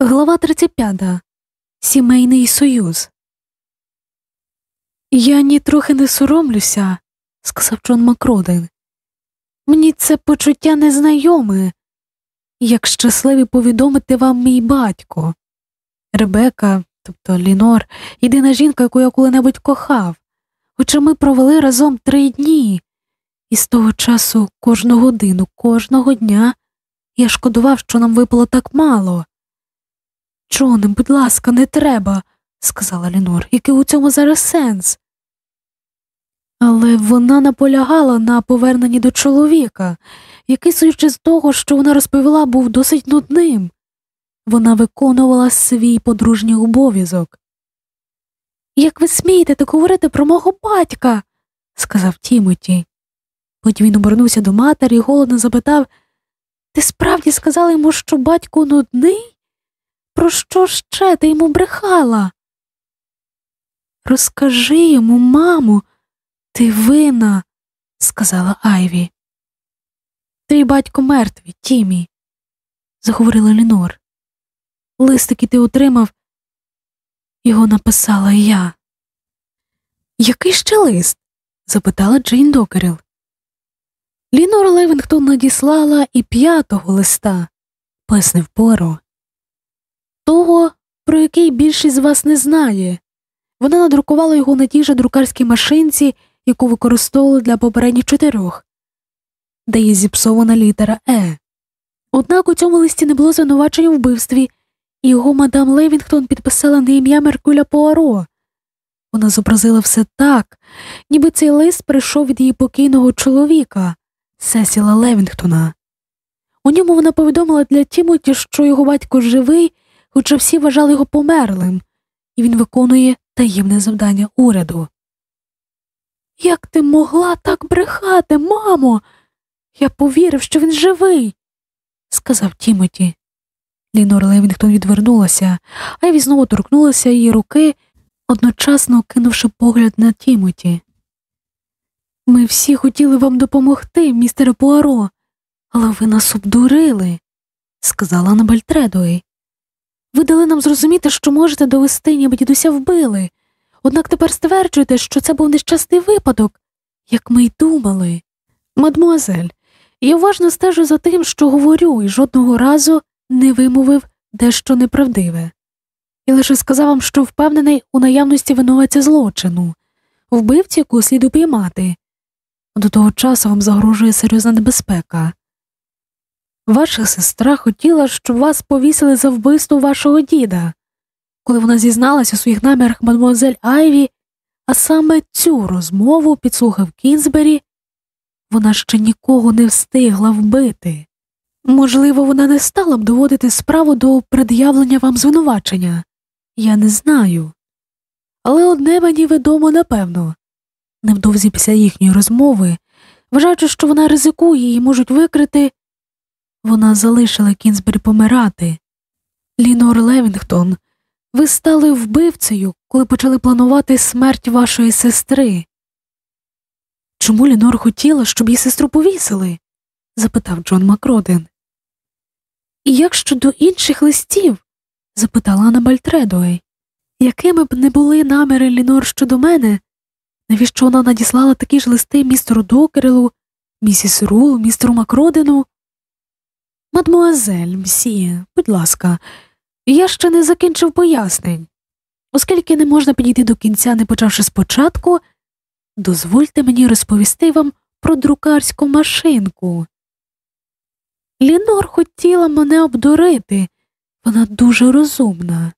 Глава 35. Сімейний союз. Я нітрохи не соромлюся, сказав Джон Макроден. Мені це почуття незнайоме, як щасливі повідомити вам мій батько. Ребека, тобто Лінор, єдина жінка, яку я коли-небудь кохав, хоча ми провели разом три дні, і з того часу кожну годину, кожного дня я шкодував, що нам випало так мало. Джоне, будь ласка, не треба, сказала Лінор, який у цьому зараз сенс. Але вона наполягала на поверненні до чоловіка, який, судячи з того, що вона розповіла, був досить нудним. Вона виконувала свій подружній обов'язок. Як ви смієте так говорити про мого батька? сказав Тімоті. Потім він обернувся до матері і голодно запитав Ти справді сказала йому, що батько нудний? Про що ще ти йому брехала? Розкажи йому, мамо, ти вина, сказала Айві. Твій батько мертвий, Тімі, заговорила Лінор. Лист, який ти отримав, його написала я. Який ще лист? запитала Джейн Докеріл. Лінор Левінгтон надіслала і п'ятого листа, пояснив Поро. Того, про який більшість з вас не знає. Вона надрукувала його на тій же друкарській машинці, яку використовували для попередніх чотирьох, де є зіпсована літера Е. Однак у цьому листі не було звинувачення в вбивстві, і його мадам Левінгтон підписала на ім'я Меркуля Пуаро. Вона зобразила все так, ніби цей лист прийшов від її покійного чоловіка, Сесіла Левінгтона. У ньому вона повідомила для Тімоті, що його батько живий, хоча всі вважали його померлим, і він виконує таємне завдання уряду. Як ти могла так брехати, мамо? Я повірив, що він живий, сказав Тімоті. Лінор Левінгтон відвернулася, а я знову торкнулася її руки, одночасно кинувши погляд на Тімоті. Ми всі хотіли вам допомогти, містере Пуаро, але ви нас обдурили, сказала Анабель Тредуей. Ви дали нам зрозуміти, що можете довести, ніби дідуся вбили, однак тепер стверджуєте, що це був нещасний випадок, як ми й думали. Мадмуазель, я уважно стежу за тим, що говорю, і жодного разу не вимовив дещо неправдиве. І лише сказав вам, що впевнений у наявності винуватця злочину, вбивці, яку слід упіймати. До того часу вам загрожує серйозна небезпека. Ваша сестра хотіла, щоб вас повісили за вбивство вашого діда. Коли вона зізналася у своїх намірах мадмуазель Айві, а саме цю розмову підслухав Кінзбері, вона ще нікого не встигла вбити. Можливо, вона не стала б доводити справу до пред'явлення вам звинувачення. Я не знаю. Але одне мені відомо напевно невдовзі після їхньої розмови, вважаючи, що вона ризикує і можуть викрити, вона залишила Кінзбері помирати. Лінор Левінгтон, ви стали вбивцею, коли почали планувати смерть вашої сестри. Чому Лінор хотіла, щоб її сестру повісили? запитав Джон Макроден. І як щодо інших листів? запитала Анабель Тредуей. Якими б не були наміри Лінор щодо мене, навіщо вона надіслала такі ж листи містеру Докерелу, місіс Рул, містеру Макродену? Мадмуазель, мсьє, будь ласка, я ще не закінчив пояснень. Оскільки не можна підійти до кінця, не почавши спочатку, дозвольте мені розповісти вам про друкарську машинку. Лінор хотіла мене обдурити, вона дуже розумна.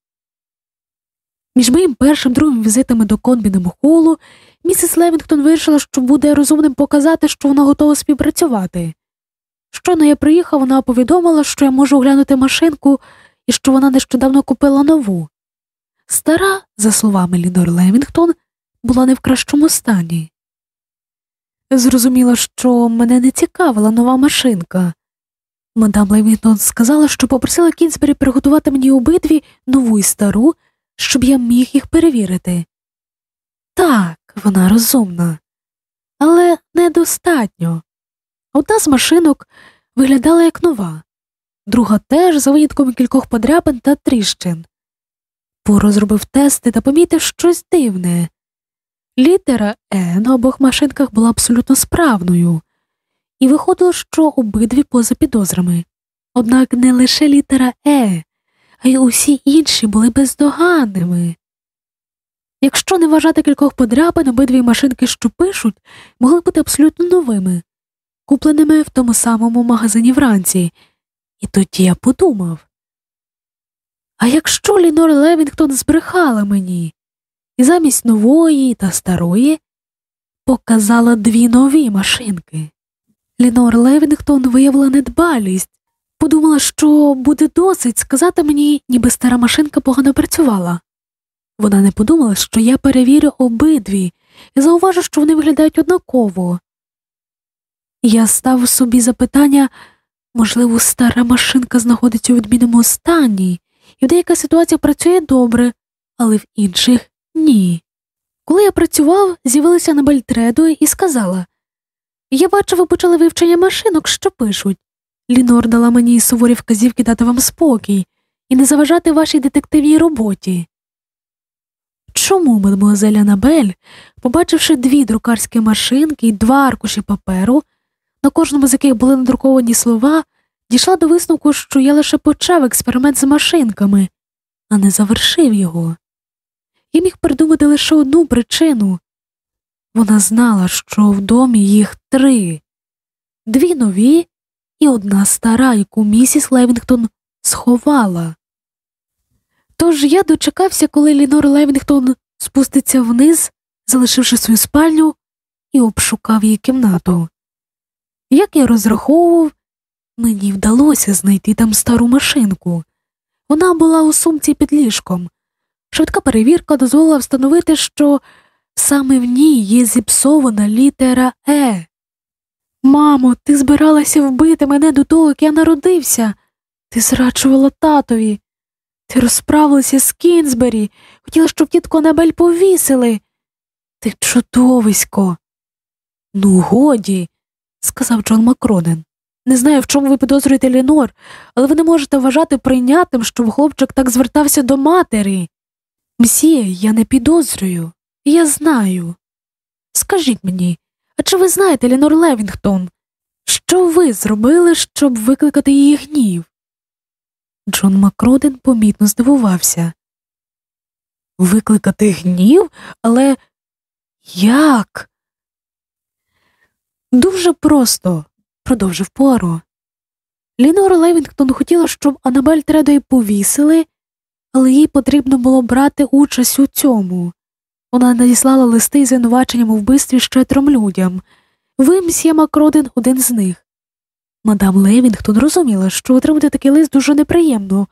Між моїм першим другим візитами до Конбіному холу місіс Левінгтон вирішила, що буде розумним показати, що вона готова співпрацювати. Щойно я приїхав, вона повідомила, що я можу оглянути машинку і що вона нещодавно купила нову. Стара, за словами Лінор Левінгтон, була не в кращому стані. Зрозуміло, що мене не цікавила нова машинка. Мадам Левінгтон сказала, що попросила Кінсбері приготувати мені обидві нову і стару, щоб я міг їх перевірити. Так, вона розумна, але недостатньо. Одна з машинок виглядала як нова, друга теж за винятком кількох подряпин та тріщин. Поро зробив тести та помітив щось дивне. Літера Е на обох машинках була абсолютно справною, і виходило, що обидві поза підозрами. Однак не лише літера Е, а й усі інші були бездоганними. Якщо не вважати кількох подряпин, обидві машинки, що пишуть, могли бути абсолютно новими, купленими в тому самому магазині вранці, і тоді я подумав а якщо Лінор Левінгтон збрехала мені, і замість нової та старої показала дві нові машинки. Лінор Левінгтон виявила недбалість, подумала, що буде досить сказати мені, ніби стара машинка погано працювала. Вона не подумала, що я перевірю обидві і зауважу, що вони виглядають однаково. Я став собі запитання можливо, стара машинка знаходиться у відмінному стані, і в деяка ситуація працює добре, але в інших ні. Коли я працював, з'явилася на Бельтреду і сказала Я бачу, ви почали вивчення машинок, що пишуть. Лінор дала мені суворі вказівки дати вам спокій і не заважати вашій детективній роботі. Чому мадемуазель Анабель, побачивши дві друкарські машинки і два аркуші паперу, на кожному з яких були надруковані слова, дійшла до висновку, що я лише почав експеримент з машинками, а не завершив його. Я міг придумати лише одну причину вона знала, що в домі їх три дві нові і одна стара, яку місіс Левінгтон сховала. Тож я дочекався, коли Лінор Левінгтон спуститься вниз, залишивши свою спальню, і обшукав її кімнату. Як я розраховував, мені вдалося знайти там стару машинку. Вона була у сумці під ліжком. Швидка перевірка дозволила встановити, що саме в ній є зіпсована літера Е. Мамо, ти збиралася вбити мене до того, як я народився. Ти зраджувала татові. Ти розправилася з Кінзбері, хотіла, щоб тітку Анабель повісили. Ти чудовисько. Ну, годі, сказав Джон Макронен. Не знаю, в чому ви підозрюєте Лінор, але ви не можете вважати прийнятним, щоб хлопчик так звертався до матері. Мсія, я не підозрюю, я знаю. Скажіть мені, а чи ви знаєте Лінор Левінгтон? Що ви зробили, щоб викликати її гнів? Джон Макроден помітно здивувався. Викликати гнів? Але як? Дуже просто, продовжив Пуаро. Лінора Левінгтон хотіла, щоб Анабель Тредої повісили, але їй потрібно було брати участь у цьому. Вона надіслала листи з звинуваченням у вбивстві ще трьом людям. Ви, мсьє Макроден, один з них. Мадам Левінгтон розуміла, що отримати такий лист дуже неприємно,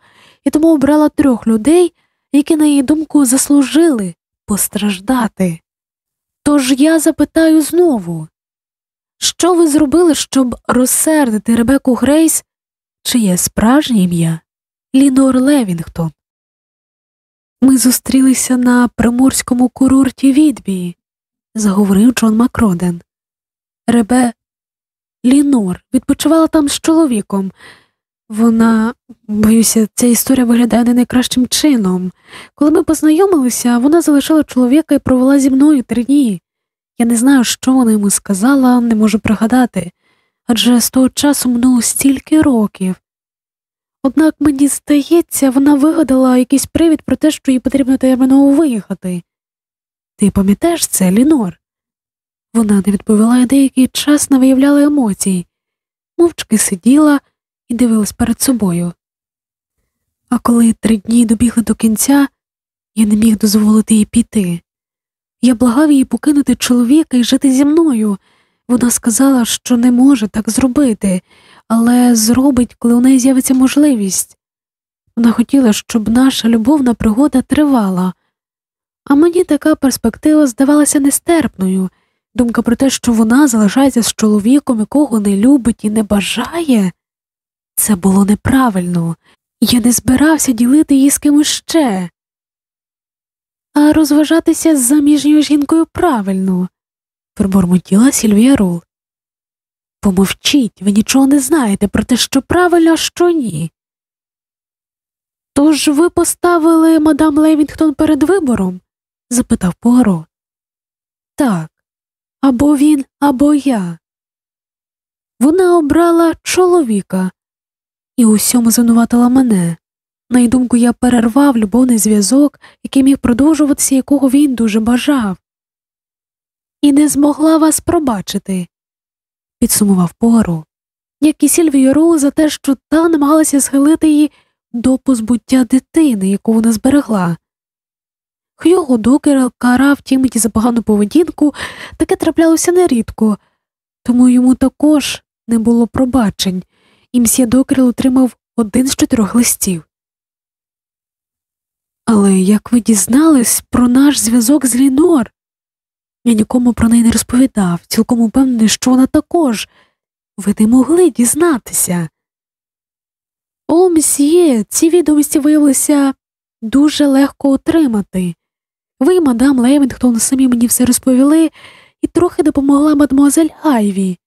і тому обрала трьох людей, які, на її думку, заслужили постраждати. Тож я запитаю знову що ви зробили, щоб розсердити Ребеку Грейс, чиє справжнє ім'я Лінор Левінгтон? Ми зустрілися на приморському курорті Відбії, заговорив Джон Макроден. Ребе Лінор відпочивала там з чоловіком. Вона, боюся, ця історія виглядає не найкращим чином. Коли ми познайомилися, вона залишила чоловіка і провела зі мною три дні. Я не знаю, що вона йому сказала, не можу пригадати, адже з того часу минуло стільки років. Однак мені здається, вона вигадала якийсь привід про те, що їй потрібно терміново виїхати. Ти пам'ятаєш це, Лінор? Вона не відповіла і деякий час не виявляла емоцій, мовчки сиділа і дивилась перед собою. А коли три дні добігли до кінця, я не міг дозволити їй піти. Я благав її покинути чоловіка і жити зі мною. Вона сказала, що не може так зробити, але зробить, коли у неї з'явиться можливість. Вона хотіла, щоб наша любовна пригода тривала, а мені така перспектива здавалася нестерпною. Думка про те, що вона залишається з чоловіком, якого не любить і не бажає, це було неправильно, я не збирався ділити її з кимось ще а розважатися з заміжньою жінкою правильно, пробормотіла Сільвія Рул. Помовчіть, ви нічого не знаєте про те, що правильно, а що ні. Тож ви поставили мадам Левінгтон перед вибором? запитав Пуаро. Так, або він, або я. Вона обрала чоловіка і усьому звинуватила мене. На її думку, я перервав любовний зв'язок, який міг продовжуватися, якого він дуже бажав, і не змогла вас пробачити, підсумував Пуаро, як і Сільвію Роу за те, що та намагалася схилити її до позбуття дитини, яку вона зберегла. Хьюго Докер карав Тімоті за погану поведінку, таке траплялося нерідко, тому йому також не було пробачень, і мсьє Докер отримав один з чотирьох листів. Але як ви дізнались про наш зв'язок з Лінор? Я нікому про неї не розповідав, цілком упевнений, що вона також. Ви не могли дізнатися. О, мсьє, ці відомості виявилися дуже легко отримати. Ви, мадам Левінгтон, самі мені все розповіли і трохи допомогла мадмуазель Айві.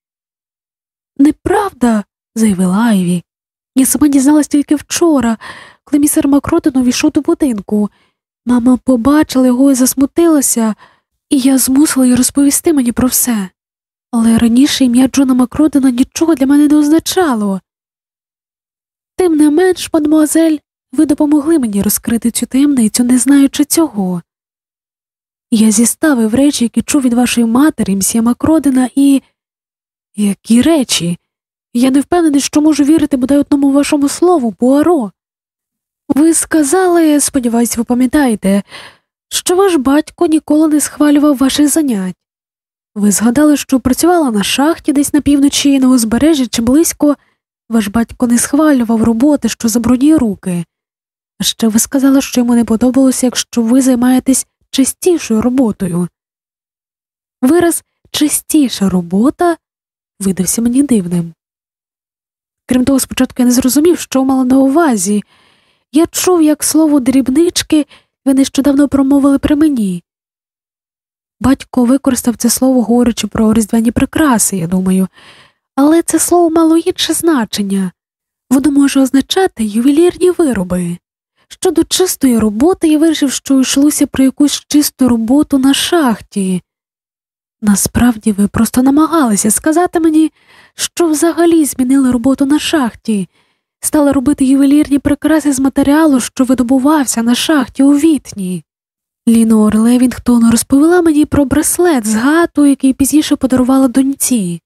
Неправда, заявила Айві. Я сама дізналась тільки вчора, містер Макроден увійшов до будинку. Мама побачила його і засмутилася, і я змусила її розповісти мені про все. Але раніше ім'я Джона Макродена нічого для мене не означало. Тим не менш, мадмуазель, ви допомогли мені розкрити цю таємницю, не знаючи цього. Я зіставив речі, які чув від вашої матері, мсьє Макродена, і. Які речі? Я не впевнений, що можу вірити бодай одному вашому слову, Пуаро. Ви сказали, сподіваюсь, ви пам'ятаєте, що ваш батько ніколи не схвалював ваших занять. Ви згадали, що працювала на шахті десь на півночі, на узбережжі чи близько, ваш батько не схвалював роботи, що забруднює руки. А ще ви сказали, що йому не подобалося, якщо ви займаєтесь чистішою роботою. Вираз чистіша робота видався мені дивним. Крім того, спочатку я не зрозумів, що мала на увазі. Я чув, як слово дрібнички ви нещодавно промовили при мені. Батько використав це слово, говорячи про різдвяні прикраси, я думаю, але це слово мало інше значення воно може означати ювелірні вироби. Щодо чистої роботи, я вирішив, що йшлося про якусь чисту роботу на шахті. Насправді ви просто намагалися сказати мені, що взагалі змінили роботу на шахті, стали робити ювелірні прикраси з матеріалу, що видобувався на шахті у вітні. Лінор Левінгтон розповіла мені про браслет з гату, який пізніше подарувала доньці.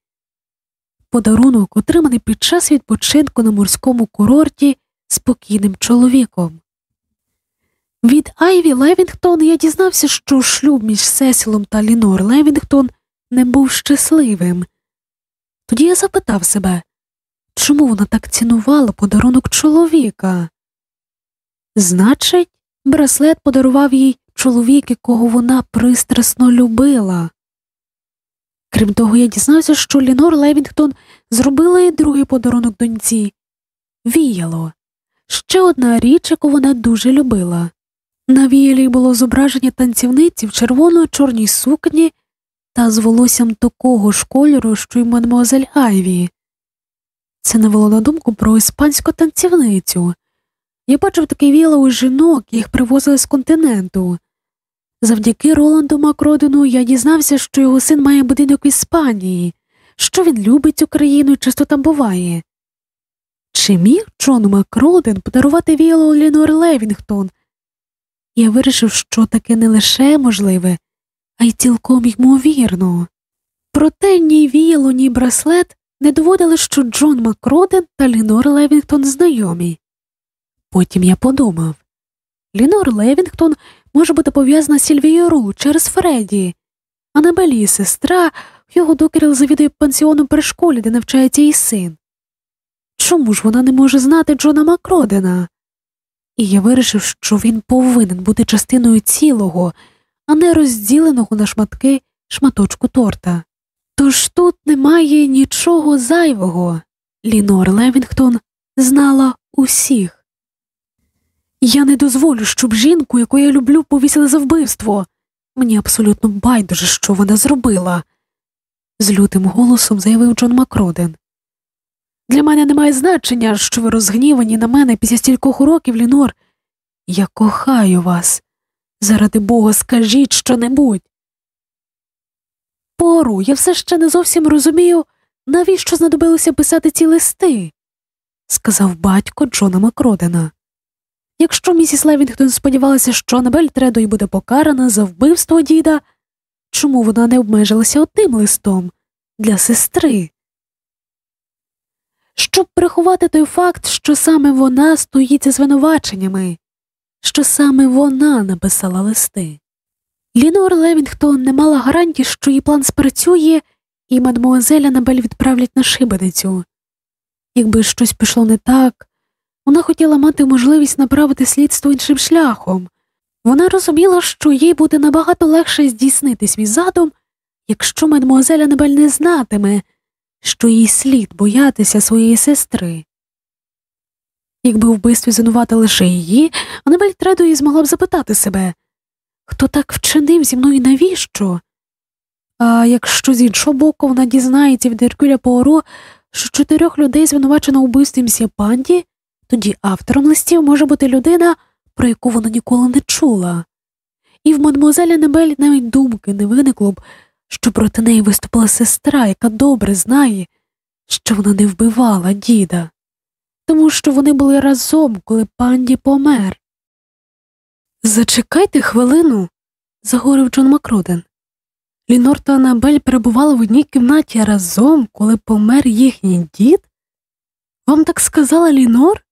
Подарунок, отриманий під час відпочинку на морському курорті спокійним чоловіком. Від Айві Левінгтон я дізнався, що шлюб між Сесілом та Лінор Левінгтон не був щасливим. Тоді я запитав себе, чому вона так цінувала подарунок чоловіка? Значить, браслет подарував їй чоловік, якого вона пристрасно любила. Крім того, я дізнався, що Лінор Левінгтон зробила і другий подарунок доньці віяло ще одна річ, яку вона дуже любила. На віялі було зображення танцівниці в червоно-чорній сукні та з волоссям такого ж кольору, що й мадмуазель Айві. Це навело на думку про іспанську танцівницю. Я бачив таке віяло у жінок, їх привозили з континенту. Завдяки Роланду Макродену я дізнався, що його син має будинок в Іспанії, що він любить цю країну і часто там буває. Чи міг Джон Макроден подарувати віло Лінор Левінгтон? Я вирішив, що таке не лише можливе, а й цілком ймовірно. Проте ні віяло, ні браслет не доводили, що Джон Макроден та Лінор Левінгтон знайомі. Потім я подумав Лінор Левінгтон може бути пов'язана з Сільвією Ру через Фредді, Анабелі сестра, його докеріл завідує пансіоном при школі, де навчається її син. Чому ж вона не може знати Джона Макродена? І я вирішив, що він повинен бути частиною цілого, а не розділеного на шматки шматочку торта. Тож тут немає нічого зайвого. Лінор Левінгтон знала усіх. Я не дозволю, щоб жінку, яку я люблю, повісили за вбивство. Мені абсолютно байдуже, що вона зробила. з лютим голосом заявив Джон Макроден. Для мене немає значення, що ви розгнівані на мене після стількох уроків, Лінор. Я кохаю вас. Заради Бога, скажіть щонебудь. Пору, я все ще не зовсім розумію, навіщо знадобилося писати ці листи, сказав батько Джона Макродена. Якщо місіс Левінгтон сподівалася, що Анабель Тредой буде покарана за вбивство діда, чому вона не обмежилася одним листом для сестри? Щоб приховати той факт, що саме вона стоїть за звинуваченнями, що саме вона написала листи. Лінор Левінгтон не мала гарантії, що її план спрацює, і мадмуазель Анабель відправлять на шибеницю. Якби щось пішло не так, вона хотіла мати можливість направити слідство іншим шляхом. Вона розуміла, що їй буде набагато легше здійснити свій задум, якщо мадмуазель Анабель не знатиме, що їй слід боятися своєї сестри. Якби вбивстві звинуватили лише її, Анабель Тредої змогла б запитати себе хто так вчинив зі мною навіщо? А якщо з іншого боку вона дізнається від Геркюля Пуаро, що чотирьох людей звинувачено вбивстві мсьє панді, тоді автором листів може бути людина, про яку вона ніколи не чула. І в мадмуазелі Анабель навіть думки не виникло б, що проти неї виступила сестра, яка добре знає, що вона не вбивала діда, тому що вони були разом, коли панді помер. Зачекайте хвилину, загорив Джон Макроден. Лінор та Анабель перебували в одній кімнаті разом, коли помер їхній дід? Вам так сказала Лінор?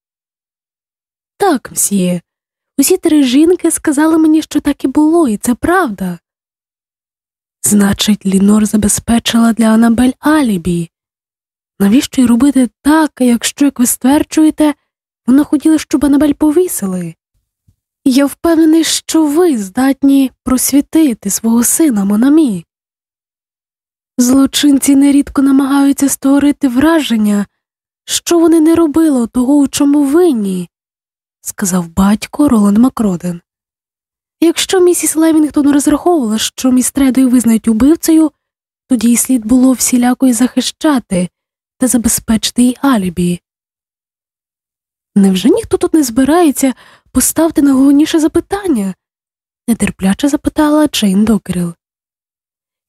Так, мсьє. Усі три жінки сказали мені, що так і було, і це правда. Значить, Лінор забезпечила для Анабель Алібі. Навіщо й робити так, якщо, як ви стверджуєте, вона хотіла, щоб Анабель повісили? Я впевнений, що ви здатні просвітити свого сина Монамі. Злочинці нерідко намагаються створити враження, що вони не робили того, у чому винні, сказав батько Роланд Макроден. Якщо місіс Левінгтон розраховувала, що містредою визнають убивцею, тоді й слід було всіляко й захищати та забезпечити їй алібі. Невже ніхто тут не збирається поставити найголовніше запитання? нетерпляче запитала Джейн Докеріл.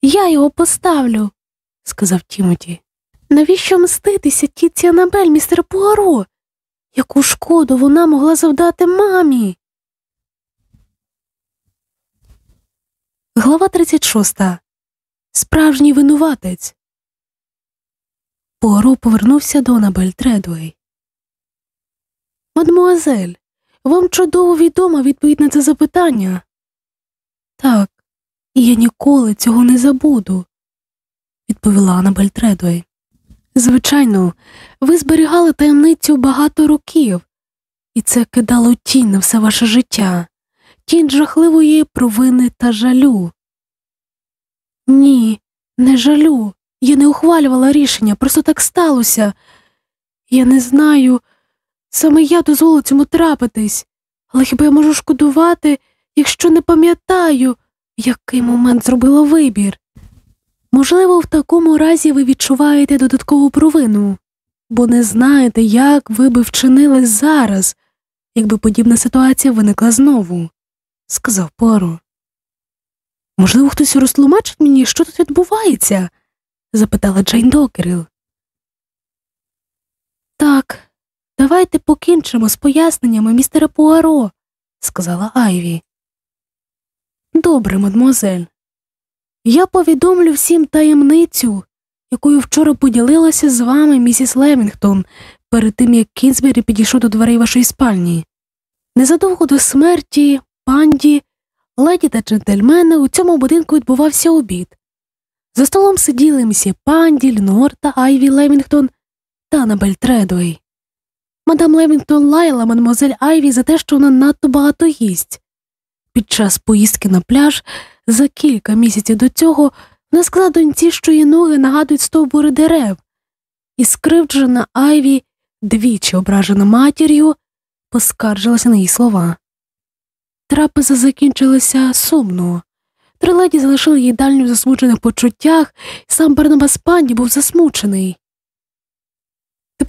Я його поставлю, сказав Тімоті. Навіщо мститися тітці Анабель, містер Пуаро? Яку шкоду вона могла завдати мамі? Глава 36. Справжній винуватець. Пуаро повернувся до Анабель Тредуей. Мадмуазель, вам чудово відома відповідь на це запитання. Так, і я ніколи цього не забуду, відповіла Анабель Тредуей. Звичайно, ви зберігали таємницю багато років, і це кидало тінь на все ваше життя, тінь жахливої провини та жалю. Ні, не жалю. Я не ухвалювала рішення, просто так сталося. Я не знаю, саме я дозволила цьому трапитись, але хіба я можу шкодувати, якщо не пам'ятаю, який момент зробила вибір? Можливо, в такому разі ви відчуваєте додаткову провину, бо не знаєте, як ви би вчинили зараз, якби подібна ситуація виникла знову, сказав Пуаро. Можливо, хтось розтлумачить мені, що тут відбувається? запитала Джейн Докеріл. Так, давайте покінчимо з поясненнями містера Пуаро, сказала Айві. Добре, мадмуазель. Я повідомлю всім таємницю, якою вчора поділилася з вами місіс Левінгтон перед тим як Кінгсбері підійшов до дверей вашої спальні. Незадовго до смерті Панді, леді та джентльмени у цьому будинку відбувався обід. За столом сиділи мсьє Панді, Лінор та Айві Левінгтон та Анабель Тредуей. Мадам Левінгтон лаяла мадемуазель Айві за те, що вона надто багато їсть. Під час поїздки на пляж за кілька місяців до цього вона сказала доньці, що її ноги нагадують стовбури дерев, і скривджена Айві, двічі ображена матір'ю, поскаржилася на її слова. Трапеза закінчилася сумно, Три леді залишили їдальню в засмучених почуттях, і сам Барнабас Панді був засмучений.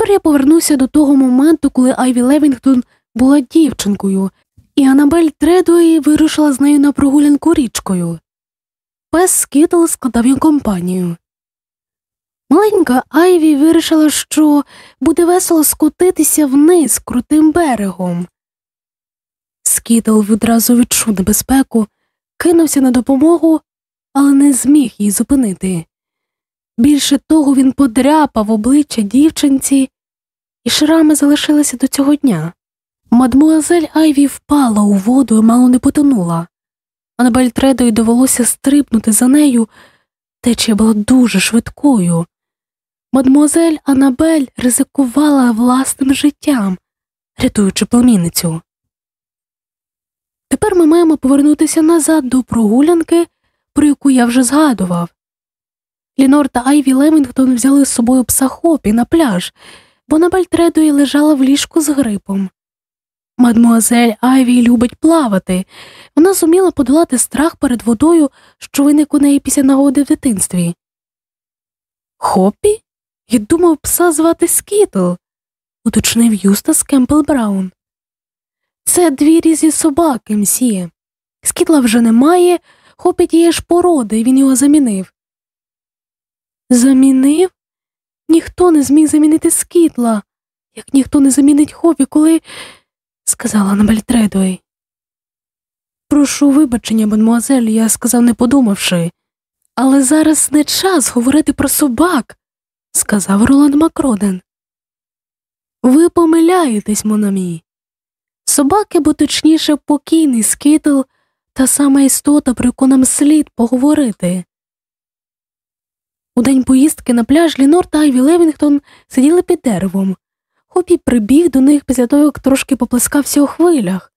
Тепер я повернуся до того моменту, коли Айві Левінгтон була дівчинкою, і Анабель Тредуї вирушила з нею на прогулянку річкою. Пес Скітл складав їм компанію. Маленька Айві вирішила, що буде весело скотитися вниз крутим берегом. Скітл відразу відчув небезпеку, кинувся на допомогу, але не зміг її зупинити. Більше того, він подряпав обличчя дівчинці, і шрами залишилися до цього дня. Мадмуазель Айві впала у воду і мало не потонула. Анабель Тредуей довелося стрибнути за нею, течія була дуже швидкою. Мадмуазель Анабель ризикувала власним життям, рятуючи племінницю. Тепер ми маємо повернутися назад до прогулянки, про яку я вже згадував. Лінор та Айві Левінгтон взяли з собою пса Хопі на пляж, бо Анабель Тредуей лежала в ліжку з грипом. Мадмуазель Айві любить плавати. Вона зуміла подолати страх перед водою, що виник у неї після нагоди в дитинстві. Хопі? Я думав пса звати Скітл, уточнив Юстас Кемпбелл Браун. Це дві різні собаки, мсьє. Скітла вже немає, Хопі тієї ж породи, він його замінив. Замінив? Ніхто не зміг замінити Скітла, як ніхто не замінить хопі, коли сказала Анабель Тредуей. Прошу вибачення, мадмуазель, я сказав, не подумавши, але зараз не час говорити про собак, сказав Роланд Макроден. Ви помиляєтесь, Монамі. Собаки, бо точніше покійний скитл, та сама істота, про яку нам слід поговорити. У день поїздки на пляж Лінор та Айві Левінгтон сиділи під деревом. Хопі прибіг до них після того, як трошки поплескався у хвилях.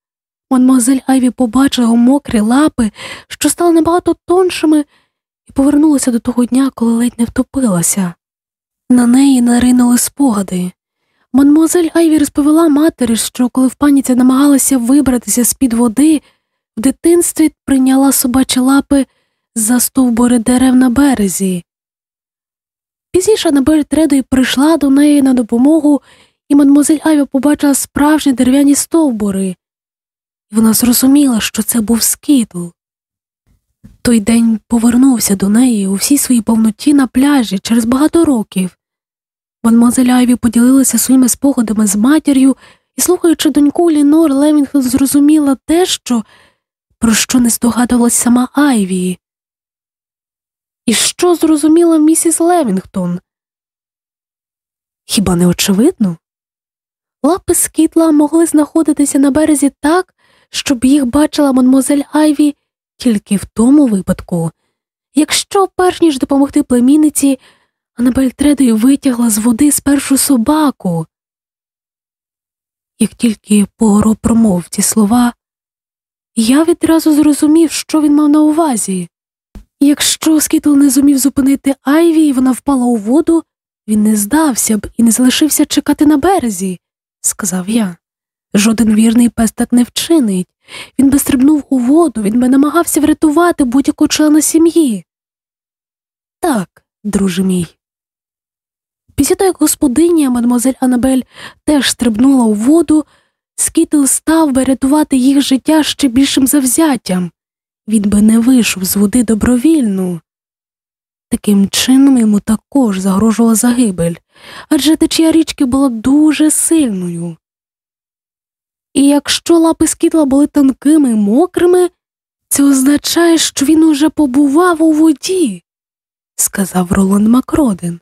Мадмуазель Айві побачила мокрі лапи, що стали набагато тоншими, і повернулася до того дня, коли ледь не втопилася. На неї наринули спогади. Мадмуазель Айві розповіла матері, що коли в паніці намагалася вибратися з під води, в дитинстві прийняла собачі лапи за стовбури дерев на березі. Пізніше Анабель Тредуей прийшла до неї на допомогу і мадмуазель Айві побачила справжні дерев'яні стовбури, і вона зрозуміла, що це був скітл. Той день повернувся до неї у всій своїй повноті на пляжі через багато років. Мадмуазель Айві поділилася своїми спогадами з матір'ю і, слухаючи доньку, Лінор Левінгтон зрозуміла те, що про що не здогадувалась сама Айві. І що зрозуміла місіс Левінгтон? Хіба не очевидно? Лапи скітла могли знаходитися на березі так, щоб їх бачила мадмуазель Айві тільки в тому випадку, якщо, перш ніж допомогти племінниці, Анабель Тредуей витягла з води спершу собаку. Як тільки Погоро промов ці слова, я відразу зрозумів, що він мав на увазі. Якщо Скітл не зумів зупинити Айві, і вона впала у воду, він не здався б і не залишився чекати на березі сказав я. Жоден вірний пес так не вчинить. Він би стрибнув у воду, він би намагався врятувати будь-якого члена сім'ї. Так, друже мій. Після того, як господиня мадемуазель Анабель теж стрибнула у воду, Скітл став би рятувати їх життя ще більшим завзяттям. Він би не вийшов з води добровільно. Таким чином йому також загрожувала загибель, адже течія річки була дуже сильною. І якщо лапи скітла були тонкими і мокрими, це означає, що він уже побував у воді, сказав Роланд Макроден.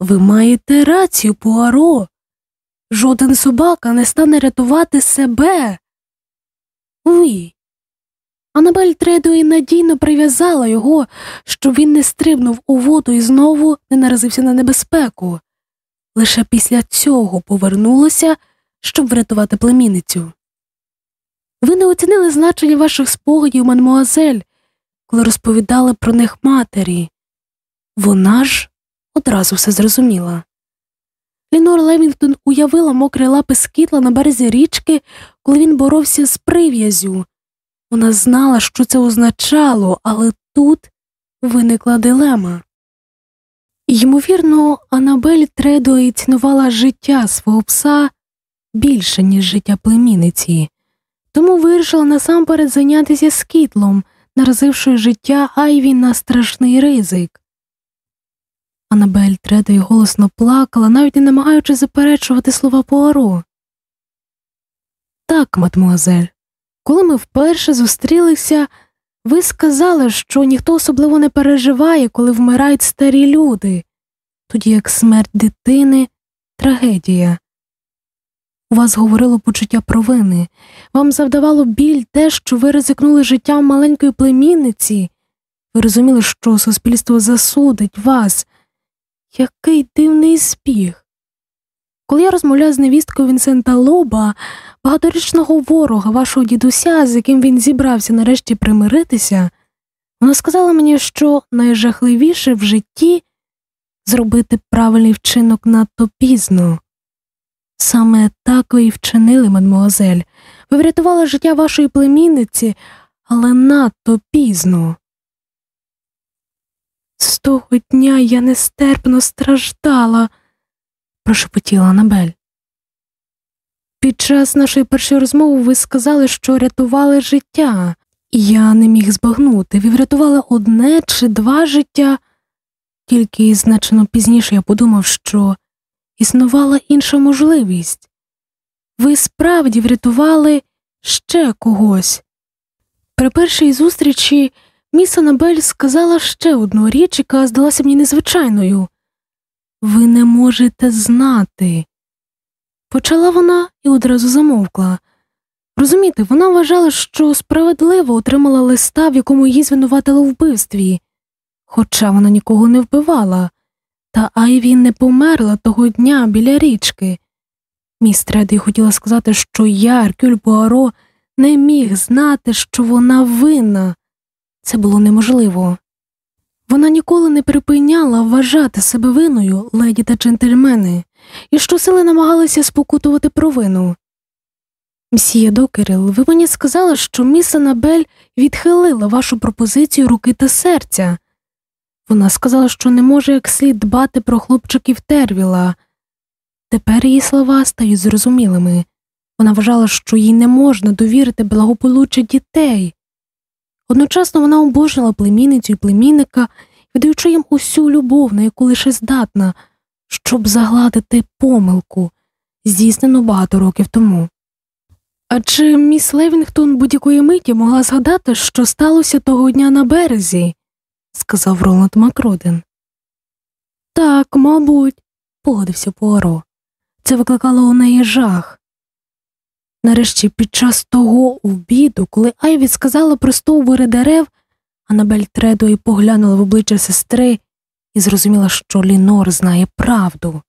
Ви маєте рацію, Пуаро. Жоден собака не стане рятувати себе. Ви. Анабель Тредуї надійно прив'язала його, щоб він не стрибнув у воду і знову не наразився на небезпеку. Лише після цього повернулася, щоб врятувати племінницю. Ви не оцінили значення ваших спогадів, мадмуазель, коли розповідали про них матері. Вона ж одразу все зрозуміла. Лінор Лемінгтон уявила мокрі лапи скітла на березі річки, коли він боровся з прив'язю Вона знала, що це означало, але тут виникла дилема. Ймовірно, Анабель Тредої цінувала життя свого пса більше, ніж життя племінниці, тому вирішила насамперед зайнятися скітлом, наразивши життя Айві на страшний ризик. Анабель Тредуей голосно плакала, навіть не намагаючи заперечувати слова Пуаро. Так, мадмуазель, коли ми вперше зустрілися, ви сказали, що ніхто особливо не переживає, коли вмирають старі люди, тоді як смерть дитини трагедія. У вас говорило почуття провини, вам завдавало біль те, що ви ризикнули життям маленької племінниці, ви розуміли, що суспільство засудить вас. Який дивний збіг. Коли я розмовляю з невісткою Вінсента Лоба, багаторічного ворога вашого дідуся, з яким він зібрався нарешті примиритися, вона сказала мені, що найжахливіше в житті зробити правильний вчинок надто пізно. Саме так ви і вчинили, мадмуазель. Ви врятували життя вашої племінниці, але надто пізно. З того дня я нестерпно страждала, прошепотіла Анабель. Під час нашої першої розмови ви сказали, що рятували життя, і я не міг збагнути. Ви врятували одне чи два життя, тільки значно пізніше я подумав, що існувала інша можливість. Ви справді врятували ще когось. При першій зустрічі міс Анабель сказала ще одну річ, яка здалася мені незвичайною ви не можете знати. Почала вона і одразу замовкла. Розумієте, вона вважала, що справедливо отримала листа, в якому її звинуватили в вбивстві, хоча вона нікого не вбивала, та Айві не померла того дня біля річки. Міс Треді хотіла сказати, що я, Аркюль Буаро, не міг знати, що вона винна. Це було неможливо. Вона ніколи не припиняла вважати себе виною леді та джентльмени, і щосили намагалися спокутувати провину. Мсія Докерил, ви мені сказали, що міс Анабель відхилила вашу пропозицію руки та серця. Вона сказала, що не може як слід дбати про хлопчиків Тервіла. Тепер її слова стають зрозумілими. Вона вважала, що їй не можна довірити благополуччя дітей. Одночасно вона обожнила племінницю і племінника, віддаючи їм усю любов, на яку лише здатна, щоб загладити помилку, здійснену багато років тому. Адже міс Левінгтон будь-якої миті могла згадати, що сталося того дня на березі, сказав Роланд Макроден. Так, мабуть, погодився Пуаро. Це викликало у неї жах. Нарешті, під час того обіду, коли Айві сказала про стовбури дерев, Анабель Тредуей поглянула в обличчя сестри і зрозуміла, що Лінор знає правду.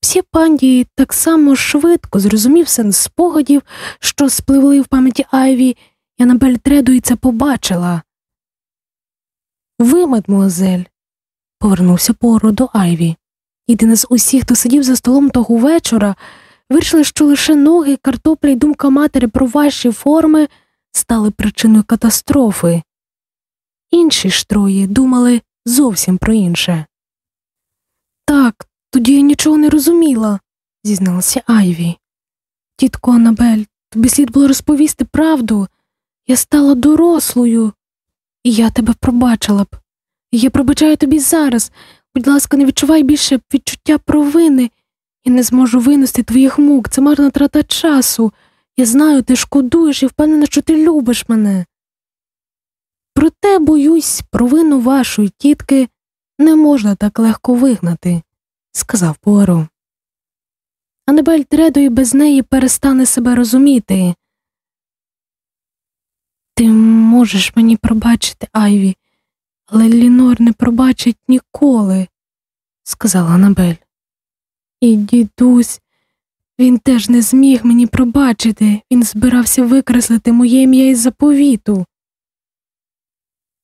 Мсьє Панді так само швидко зрозумів сенс спогадів, що спливли в пам'яті Айві, і Анабель Тредуей це побачила. Ви, мадмуазель, повернувся Пуаро до Айві. Єдине з усіх, хто сидів за столом того вечора, вирішили, що лише ноги, картопля й думка матері про ваші форми стали причиною катастрофи. Інші ж троє думали зовсім про інше. Так, тоді я нічого не розуміла, зізналася Айві. Тітко Анабель, тобі слід було розповісти правду. Я стала дорослою, і я тебе пробачила б. Я пробачаю тобі зараз. Будь ласка, не відчувай більше відчуття провини. Я не зможу винести твоїх мук, це марна трата часу. Я знаю, ти шкодуєш і впевнена, що ти любиш мене. Проте, боюсь, провину вашої тітки не можна так легко вигнати, сказав Пуаро. Анебель Тредо і без неї перестане себе розуміти. Ти можеш мені пробачити, Айві, але Лінор не пробачить ніколи, сказала Анабель. І дідусь, він теж не зміг мені пробачити, він збирався викреслити моє ім'я із заповіту.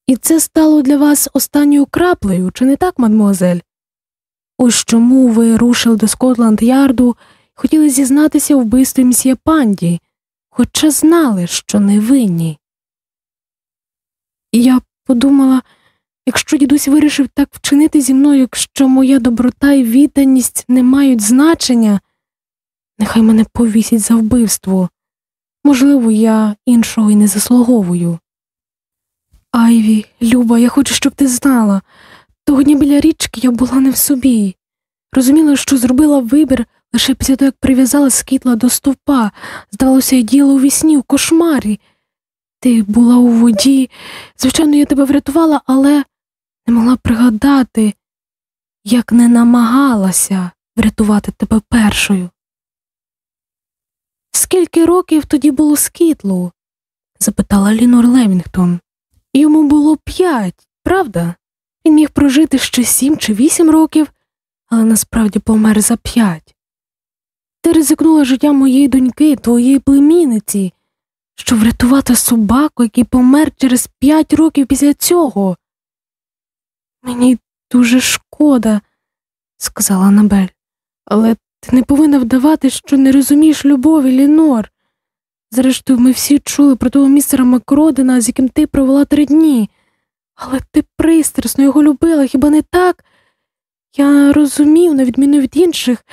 І це стало для вас останньою краплею, чи не так, мадмуазель? Ось чому ви рушили до Скотланд Ярду і хотіли зізнатися у вбивстві мсьє панді, хоча знали, що не винні. Я подумала, якщо дідусь вирішив так вчинити зі мною, якщо моя доброта і відданість не мають значення, нехай мене повісять за вбивство. Можливо, я іншого і не заслуговую. Айві, Люба, я хочу, щоб ти знала. Того дня біля річки я була не в собі. Розуміла, що зробила вибір лише після того, як прив'язала скітла до стовпа, здалося, я діяла у вісні, у кошмарі. Ти була у воді, звичайно, я тебе врятувала, але не могла пригадати, як не намагалася врятувати тебе першою. Скільки років тоді було скітлу? запитала Лінор Левінгтон. Йому було п'ять, правда? Він міг прожити ще сім чи вісім років, але насправді помер за п'ять. Ти ризикнула життя моєї доньки, твоєї племінниці, щоб врятувати собаку, який помер через п'ять років після цього. Мені дуже шкода, сказала Анабель, але ти не повинна вдавати, що не розумієш любові, Лінор. Зрештою, ми всі чули про того містера Макродена, з яким ти провела три дні. Але ти пристрасно його любила, хіба не так? Я розумів, на відміну від інших,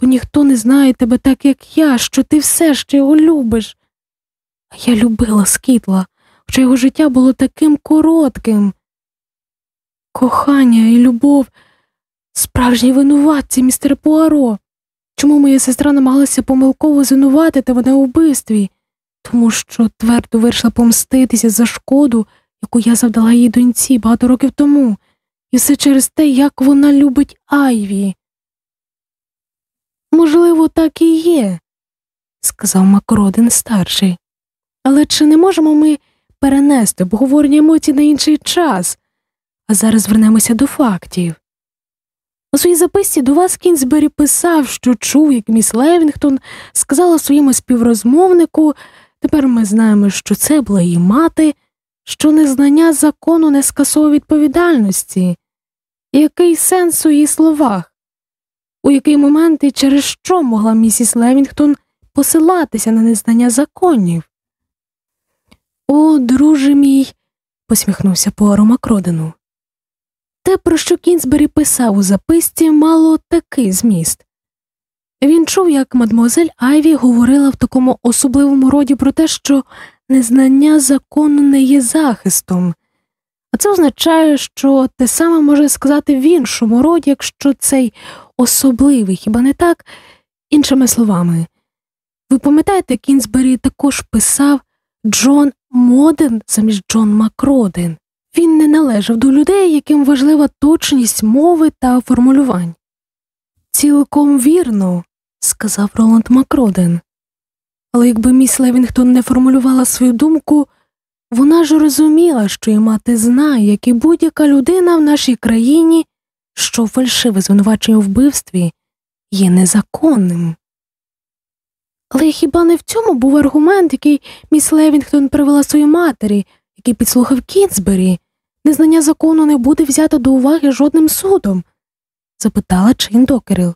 бо ніхто не знає тебе так, як я, що ти все ще його любиш. А я любила скітла, хоча його життя було таким коротким. Кохання і любов, справжні винуватці, містер Пуаро. Чому моя сестра намагалася помилково звинуватити мене у вбивстві? Тому що твердо вирішила помститися за шкоду, яку я завдала їй доньці багато років тому, і все через те, як вона любить Айві. Можливо, так і є, сказав Макродин старший. Але чи не можемо ми перенести обговорення емоцій на інший час, а зараз звернемося до фактів. У своїй записці до вас Кінзбері писав, що чув, як міс Левінгтон сказала своєму співрозмовнику, тепер ми знаємо, що це була її мати, що незнання закону не скасовує відповідальності, який сенс у її словах, у який момент і через що могла місіс Левінгтон посилатися на незнання законів? О, друже мій, посміхнувся Пуаро Макродену. Те, про що Кінгсбері писав у записці, мало такий зміст. Він чув, як мадмуазель Айві говорила в такому особливому роді про те, що незнання закону не є захистом, а це означає, що те саме може сказати в іншому роді, якщо цей особливий, хіба не так, іншими словами. Ви пам'ятаєте, Кінзбері також писав Джон Моден замість Джон Макроден. Він не належав до людей, яким важлива точність мови та формулювань. Цілком вірно, сказав Роланд Макроден. Але якби міс Левінгтон не формулювала свою думку, вона ж розуміла, що і мати знає, як і будь-яка людина в нашій країні, що фальшиве звинувачення у вбивстві є незаконним. Але хіба не в цьому був аргумент, який міс Левінгтон привела своїй матері, який підслухав Кінзбері? Незнання закону не буде взято до уваги жодним судом? запитала Чин Докерил.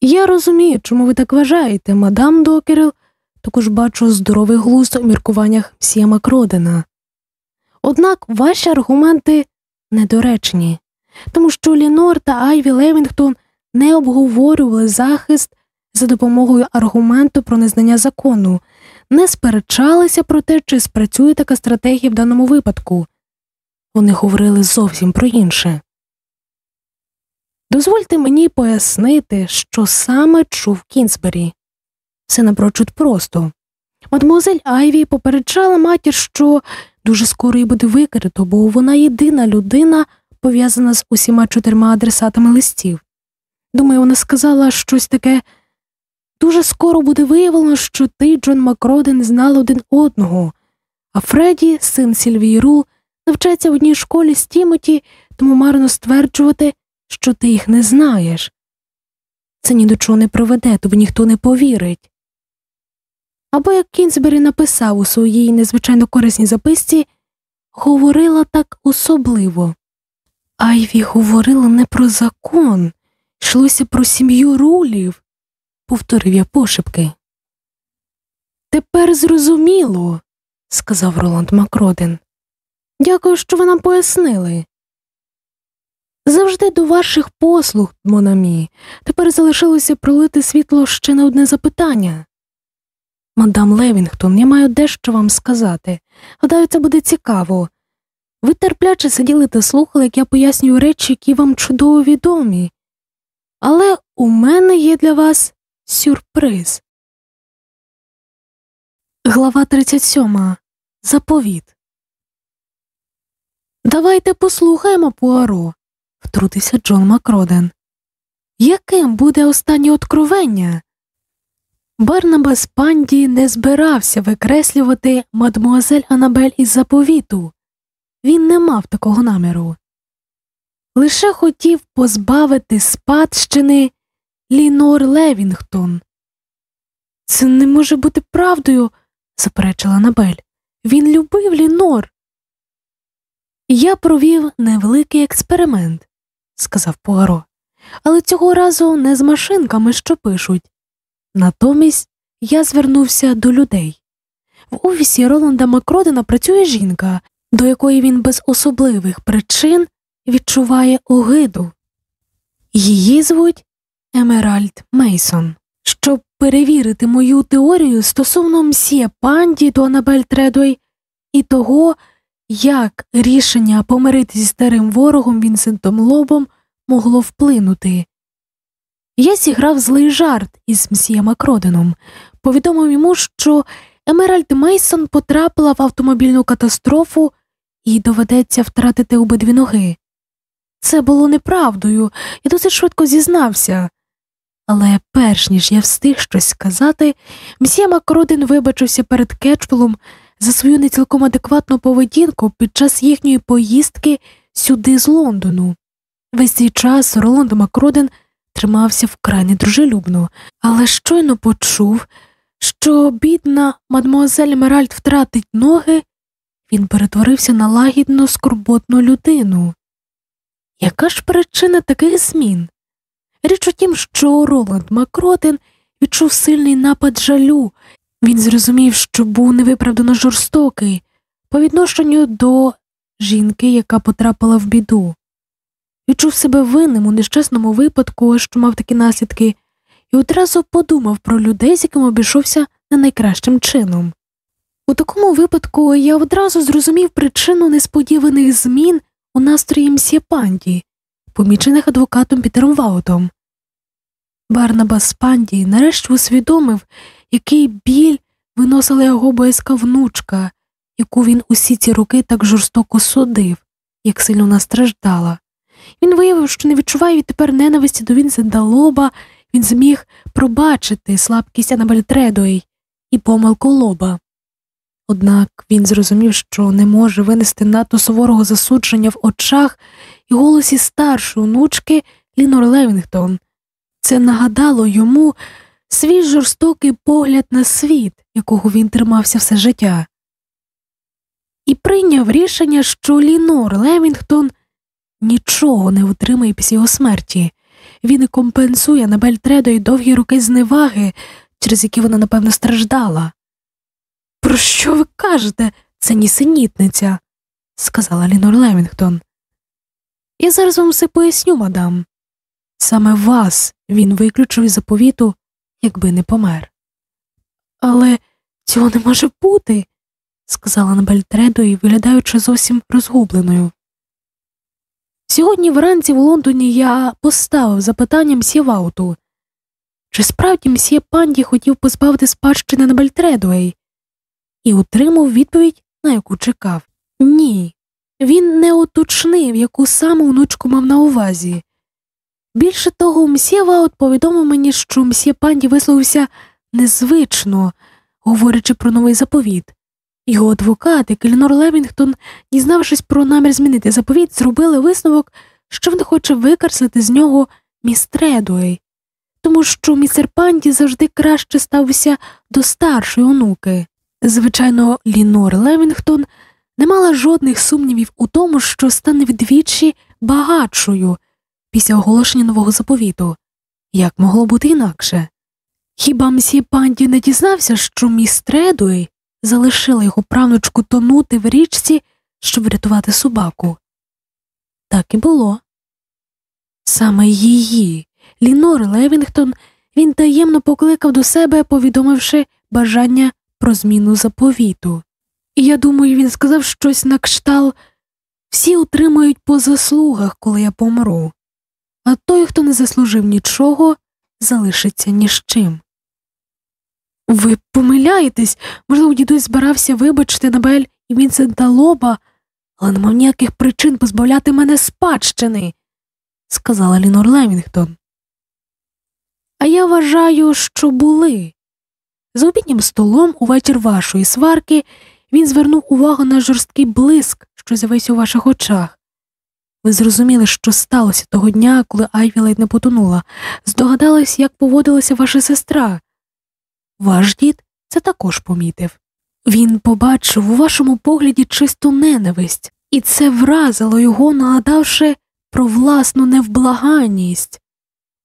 Я розумію, чому ви так вважаєте, мадам Докерил, також бачу здоровий глузд у міркуваннях Сія Макродена. Однак ваші аргументи недоречні, тому що Лінор та Айві Левінгтон не обговорювали захист за допомогою аргументу про незнання закону, не сперечалися про те, чи спрацює така стратегія в даному випадку. Вони говорили зовсім про інше. Дозвольте мені пояснити, що саме чув Кінгсбері. Все напрочуд просто. Мадмуазель Айві попереджала матір, що дуже скоро їй буде викрито, бо вона єдина людина, пов'язана з усіма чотирма адресатами листів. Думаю, вона сказала щось таке. Дуже скоро буде виявлено, що ти, Джон Макроден, знали один одного, а Фредді, син Сільвії Рул, навчається в одній школі з Тімоті, тому марно стверджувати, що ти їх не знаєш. Це ні до чого не проведе, тобі ніхто не повірить. Або як Кінзбері написав у своїй незвичайно корисній записці, говорила так особливо. Айві говорила не про закон, йшлося про сім'ю рулів повторив я пошепки. Тепер зрозуміло, сказав Роланд Макроден. Дякую, що ви нам пояснили. Завжди до ваших послуг, Монамі, тепер залишилося пролити світло ще на одне запитання. Мадам Левінгтон, я маю дещо вам сказати. Гадаю, це буде цікаво. Ви терпляче сиділи та слухали, як я пояснюю речі, які вам чудово відомі. Але у мене є для вас сюрприз. Глава 37. Заповіт. Давайте послухаємо Пуаро, втрутився Джон Макроден. Яким буде останнє откровення? Барнабас Панді не збирався викреслювати мадмуазель Анабель із заповіту. Він не мав такого наміру. Лише хотів позбавити спадщини Лінор Левінгтон. Це не може бути правдою, заперечила Анабель. Він любив Лінор. Я провів невеликий експеримент, сказав Пуаро, але цього разу не з машинками, що пишуть. Натомість я звернувся до людей. В офісі Роланда Макродена працює жінка, до якої він без особливих причин відчуває огиду. Її звуть Емеральд Мейсон. Щоб перевірити мою теорію стосовно мсьє Панді до Анабель Тредой і того, як рішення помиритися зі старим ворогом Вінсентом Лобом могло вплинути. Я зіграв злий жарт із мсьє Макроденом, повідомив йому, що Емеральд Мейсон потрапила в автомобільну катастрофу і доведеться втратити обидві ноги. Це було неправдою, я досить швидко зізнався. Але перш ніж я встиг щось сказати, мсьє Макроден вибачився перед Кетчпелом за свою не цілком адекватну поведінку під час їхньої поїздки сюди з Лондону. Весь цей час Роланд Макроден тримався вкрай недружелюбно, але щойно почув, що бідна мадмуазель Меральд втратить ноги, він перетворився на лагідну скорботну людину. Яка ж причина таких змін? Річ у тім, що Роланд Макротен відчув сильний напад жалю, він зрозумів, що був невиправдано жорстокий по відношенню до жінки, яка потрапила в біду, відчув себе винним у нещасному випадку, що мав такі наслідки, і одразу подумав про людей, з якими обійшовся не найкращим чином. У такому випадку я одразу зрозумів причину несподіваних змін у настрої мсьє Панді, помічених адвокатом Пітером Ваутом. Барнабас Панді нарешті усвідомив, який біль виносила його боязка внучка, яку він усі ці роки так жорстоко судив, як сильно вона страждала. Він виявив, що не відчуває відтепер ненависті до Вінсента Лоба, він зміг пробачити слабкість Анабель Тредої і помилку лоба. Однак він зрозумів, що не може винести надто суворого засудження в очах і голосі старшої онучки Лінор Левінгтон. Це нагадало йому свій жорстокий погляд на світ, якого він тримався все життя, і прийняв рішення, що Лінор Левінгтон нічого не отримає після його смерті. Він і компенсує Набель Тредо й довгі роки зневаги, через які вона, напевно, страждала. Про що ви кажете? Це нісенітниця, сказала Лінор Левінгтон. Я зараз вам все поясню, мадам. Саме вас він виключив із заповіту, якби не помер. Але цього не може бути, сказала Набель Тредо і виглядаючи зовсім розгубленою. Сьогодні вранці в Лондоні я поставив запитання мсьє Вауту, чи справді мсьє панді хотів позбавити спадщини на Бельтредуей, і отримав відповідь, на яку чекав. Ні, він не уточнив, яку саме онучку мав на увазі. Більше того, мсьє Ваут повідомив мені, що мсьє панді висловився незвично, говорячи про новий заповіт. Його адвокати, Келінор Левінгтон, дізнавшись про намір змінити заповіт, зробили висновок, що він хоче викарслити з нього містредуей, тому що містер Панді завжди краще ставився до старшої онуки. Звичайно, Лінор Левінгтон не мала жодних сумнівів у тому, що стане вдвічі багатшою після оголошення нового заповіту, як могло бути інакше. Хіба мсьє панді не дізнався, що міс Тредуей залишила його правнучку тонути в річці, щоб врятувати собаку? Так і було. Саме її, Лінор Левінгтон, він таємно покликав до себе, повідомивши бажання про зміну заповіту. І я думаю, він сказав щось на кшталт всі отримають по заслугах, коли я помру, а той, хто не заслужив нічого, залишиться ні з чим. Ви помиляєтесь, можливо, дідусь збирався вибачити Набель і Вінсента Лоба, але не мав ніяких причин позбавляти мене спадщини, сказала Лінор Лемінгтон. А я вважаю, що були. За обіднім столом у вечір вашої сварки він звернув увагу на жорсткий блиск, що з'явився у ваших очах. Ви зрозуміли, що сталося того дня, коли Айві ледь не потонула, здогадались, як поводилася ваша сестра. Ваш дід це також помітив. Він побачив у вашому погляді чисту ненависть, і це вразило його, нагадавши про власну невблаганність,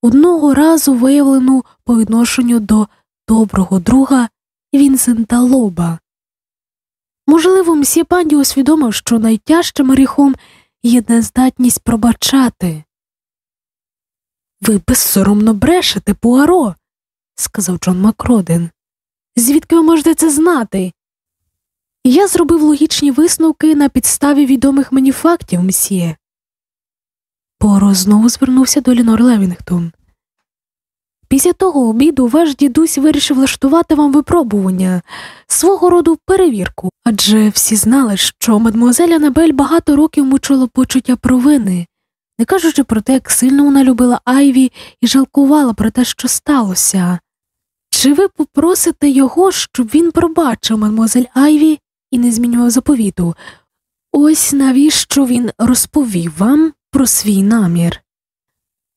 одного разу виявлену по відношенню до доброго друга Вінсента Лоба. Можливо, мсьє панді усвідомив, що найтяжчим гріхом є нездатність пробачати. Ви безсоромно брешете, Пуаро, сказав Джон Макроден. Звідки ви можете це знати? Я зробив логічні висновки на підставі відомих мені фактів, мсьє. Пуаро знову звернувся до Лінор Левінгтон. Після того обіду ваш дідусь вирішив влаштувати вам випробування, свого роду перевірку, адже всі знали, що мадмуазель Анабель багато років мучила почуття провини, не кажучи про те, як сильно вона любила Айві і жалкувала про те, що сталося. Чи ви попросите його, щоб він пробачив мадмуазель Айві і не змінював заповіту? Ось навіщо він розповів вам про свій намір?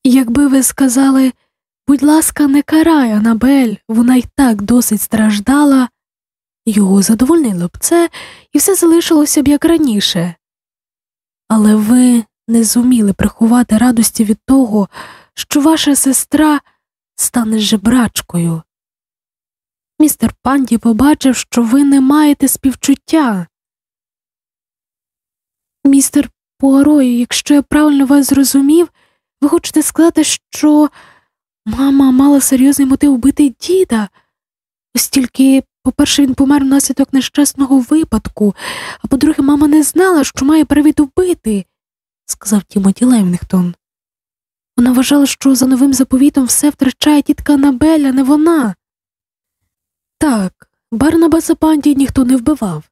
Якби ви сказали. Будь ласка, не карай Анабель, вона й так досить страждала. Його задовольнило б це, і все залишилося б як раніше. Але ви не зуміли приховати радості від того, що ваша сестра стане жебрачкою. Містер Панді побачив, що ви не маєте співчуття. Містер Пуаро, якщо я правильно вас зрозумів, ви хочете сказати, що. Мама мала серйозний мотив вбити діда, ось тільки, по-перше, він помер внаслідок нещасного випадку, а по-друге, мама не знала, що має привід вбити, сказав Тімоті Лемніхтон. Вона вважала, що за новим заповітом все втрачає тітка Анабель, а не вона. Так, Барнабаса Панді ніхто не вбивав,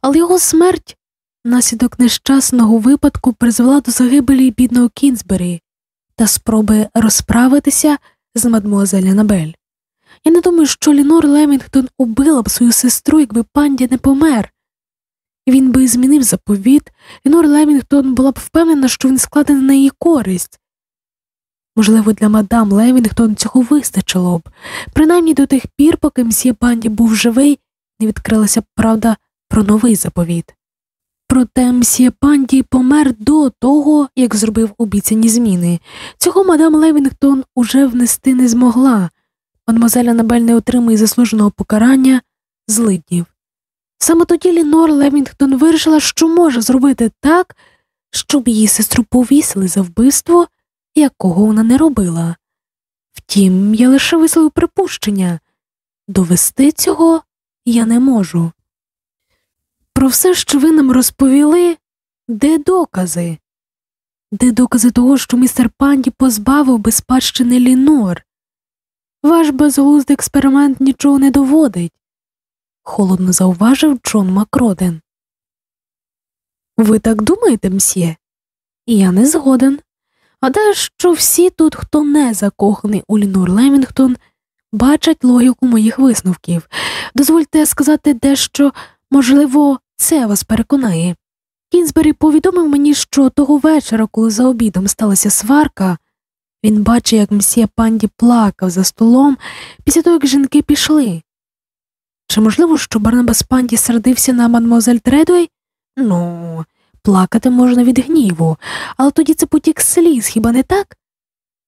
але його смерть внаслідок нещасного випадку призвела до загибелі бідного Кінзбері та спроби розправитися з мадмуазель Анабель. Я не думаю, що Лінор Лемінгтон убила б свою сестру, якби панді не помер. Він би змінив заповіт, Лінор Лемінгтон була б впевнена, що він складений на її користь. Можливо, для мадам Левінгтон цього вистачило б, принаймні до тих пір, поки мсьє панді був живий, не відкрилася правда про новий заповіт. Проте мсьє панді помер до того, як зробив обіцяні зміни. Цього мадам Левінгтон уже внести не змогла. Мадмозель Анабель не отримує заслуженого покарання злиднів. Саме тоді Лінор Левінгтон вирішила, що може зробити так, щоб її сестру повісили за вбивство, якого вона не робила. Втім, я лише висловив припущення довести цього я не можу. Про все, що ви нам розповіли, де докази? Де докази того, що містер Панді позбавив би спадщини Лінор? Ваш безглуздий експеримент нічого не доводить, холодно зауважив Джон Макроден. Ви так думаєте, мсьє? Я не згоден. Гадаю, що всі тут, хто не закоханий у Лінор Лемінгтон, бачать логіку моїх висновків. Дозвольте сказати дещо, можливо, це вас переконає. Кінзбері повідомив мені, що того вечора, коли за обідом сталася сварка, він бачив, як мсьє панді плакав за столом після того, як жінки пішли. Чи можливо, що Барнабас Панді сердився на мадмозель Тредуей? Ну, плакати можна від гніву, але тоді це потік сліз, хіба не так?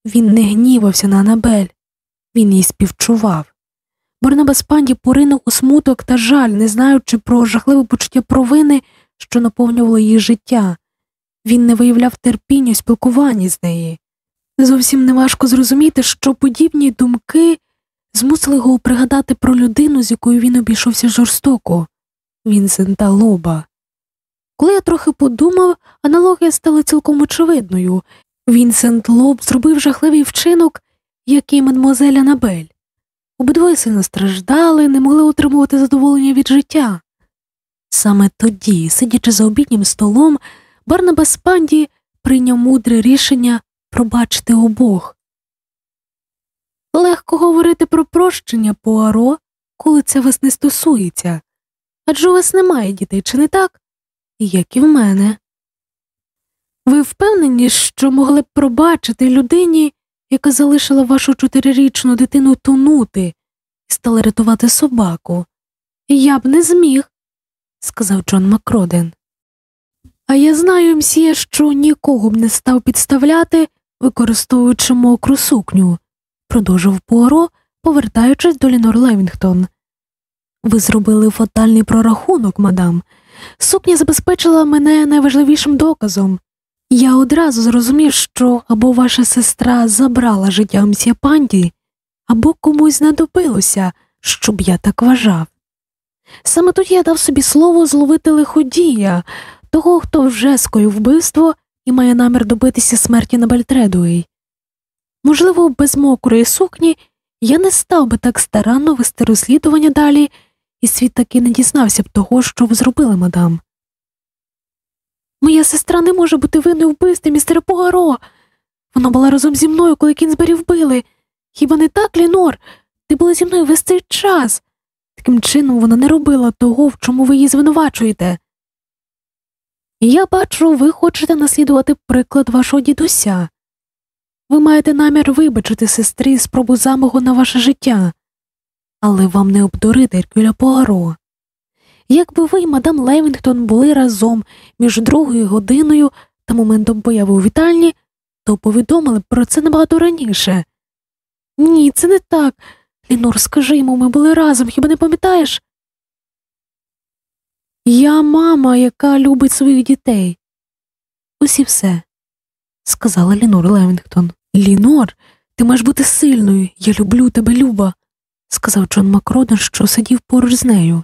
Він не гнівався на Анабель, він її співчував. Барнабас Панді поринув у смуток та жаль, не знаючи про жахливе почуття провини, що наповнювало її життя. Він не виявляв терпіння у спілкуванні з неї. Зовсім неважко зрозуміти, що подібні думки змусили його пригадати про людину, з якою він обійшовся жорстоко Вінсента Лоба. Коли я трохи подумав, аналогія стала цілком очевидною Вінсент Лоб зробив жахливий вчинок, як і мадмозель Анабель. Обидвоє сильно страждали, не могли отримувати задоволення від життя. Саме тоді, сидячи за обіднім столом, Барнабас Панді прийняв мудре рішення пробачити обох. Легко говорити про прощення Пуаро, коли це вас не стосується, адже у вас немає дітей, чи не так? Як і в мене. Ви впевнені, що могли б пробачити людині, яка залишила вашу чотирирічну дитину тонути і стала рятувати собаку? Я б не зміг, сказав Джон Макроден. А я знаю, мсьє, що нікого б не став підставляти, використовуючи мокру сукню, продовжив Пуаро, повертаючись до Лінор Левінгтон. Ви зробили фатальний прорахунок, мадам. Сукня забезпечила мене найважливішим доказом. Я одразу зрозумів, що або ваша сестра забрала життя мсьє панді, або комусь знадобилося, щоб я так вважав. Саме тут я дав собі слово зловити лиходія, того, хто вже скоїв вбивство і має намір добитися смерті на Бельтредуей. Можливо, без мокрої сукні я не став би так старанно вести розслідування далі, і світ таки не дізнався б того, що ви зробили, мадам. Моя сестра не може бути винною вбивстві, містере Пуаро. Вона була разом зі мною, коли Кінзбері вбили. Хіба не так, Лінор? Ти була зі мною весь цей час. Таким чином вона не робила того, в чому ви її звинувачуєте. Я бачу, ви хочете наслідувати приклад вашого дідуся. Ви маєте намір вибачити сестрі спробу замогу на ваше життя, але вам не обдурити Еркюля Пуаро. Якби ви і мадам Левінгтон були разом між другою годиною та моментом появи у вітальні, то повідомили б про це набагато раніше. Ні, це не так. Лінор, скажи йому, ми були разом, хіба не пам'ятаєш? Я мама, яка любить своїх дітей. Ось і все, сказала Лінор Левінгтон. Лінор, ти маєш бути сильною. Я люблю тебе, Люба, сказав Джон Макроден, що сидів поруч з нею.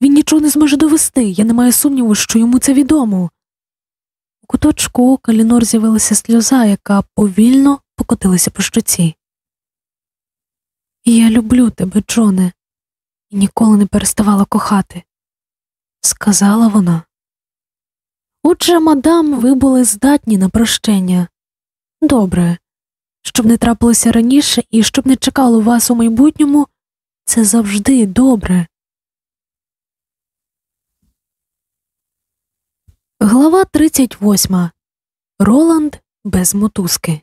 Він нічого не зможе довести, я не маю сумніву, що йому це відомо. У куточку ока Лінор з'явилася сльоза, яка повільно покотилася по щоці. Я люблю тебе, Джоне, і ніколи не переставала кохати, сказала вона. Отже, мадам, ви були здатні на прощення. Добре, щоб не трапилося раніше і щоб не чекало вас у майбутньому, це завжди добре. Глава 38. Роланд без мотузки.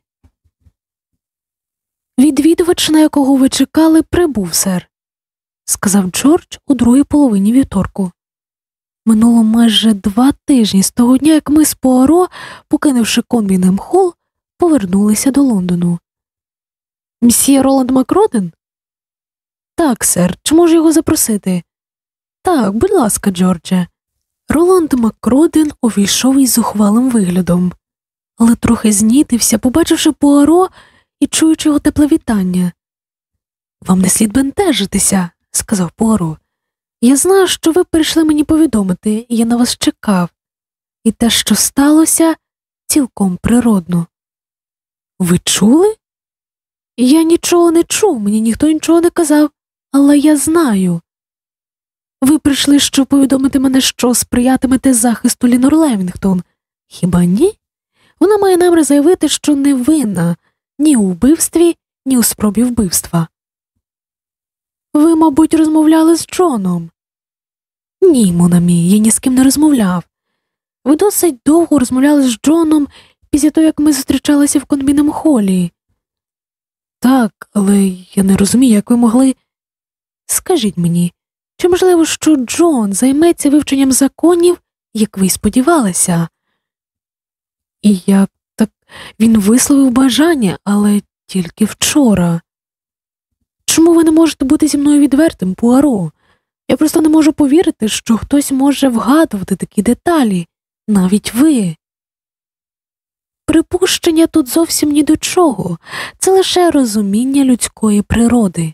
Відвідувач, на якого ви чекали, прибув, сер, сказав Джордж у другій половині вівторку. Минуло майже два тижні з того дня, як ми з Пуаро, покинувши Комбінгем Холл, повернулися до Лондону. Мсьє Роланд Макроден? Так, сер, чи можу його запросити? Так, будь ласка, Джордже. Роланд Макроден увійшов із зухвалим виглядом, але трохи знітився, побачивши Пуаро і чуючи його тепле вітання. Вам не слід бентежитися, сказав Пуаро. Я знаю, що ви прийшли мені повідомити, я на вас чекав, і те, що сталося, цілком природно. Ви чули? Я нічого не чув, мені ніхто нічого не казав, але я знаю. Ви прийшли, щоб повідомити мене, що сприятимете захисту Лінор Левінгтон. Хіба ні? Вона має намір заявити, що не винна ні у вбивстві, ні у спробі вбивства. Ви, мабуть, розмовляли з Джоном. Ні, Монамі, я ні з ким не розмовляв. Ви досить довго розмовляли з Джоном після того, як ми зустрічалися в конбінем холі. Так, але я не розумію, як ви могли. Скажіть мені, чи можливо, що Джон займеться вивченням законів, як ви й сподівалися? І як так він висловив бажання, але тільки вчора. Чому ви не можете бути зі мною відвертим, Пуаро? Я просто не можу повірити, що хтось може вгадувати такі деталі, навіть ви. Припущення тут зовсім ні до чого, це лише розуміння людської природи.